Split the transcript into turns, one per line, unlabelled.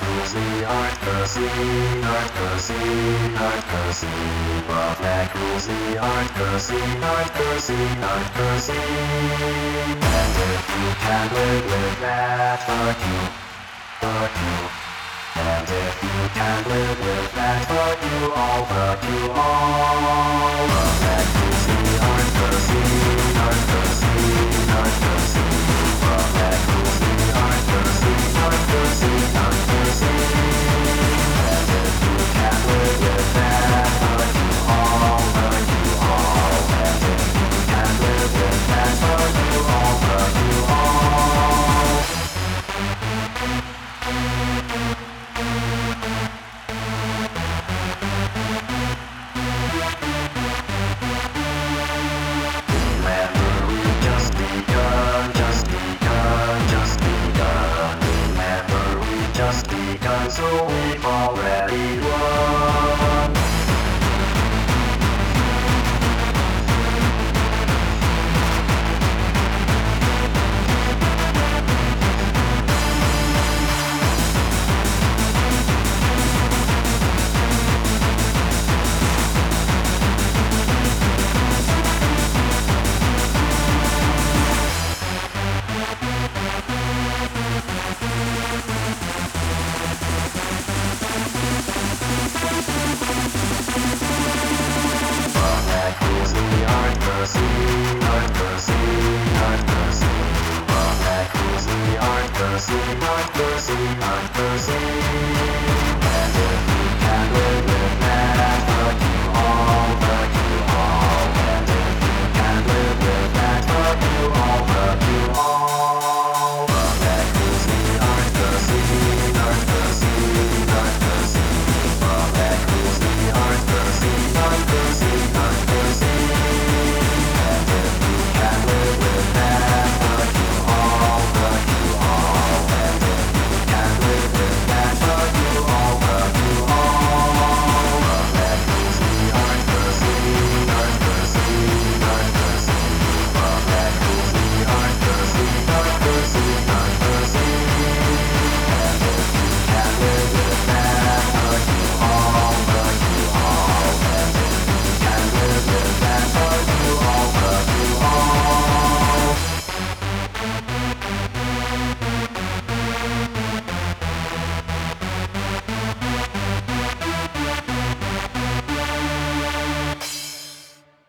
cozy, art cozy, art cozy, art. Love that cozy, art cozy, art. And if you can live with that, fuck you, fuck you. And if you can live with that, fuck you all, fuck you all. Just begun, so we've already Percy, Percy, Percy, Percy. And if we can, we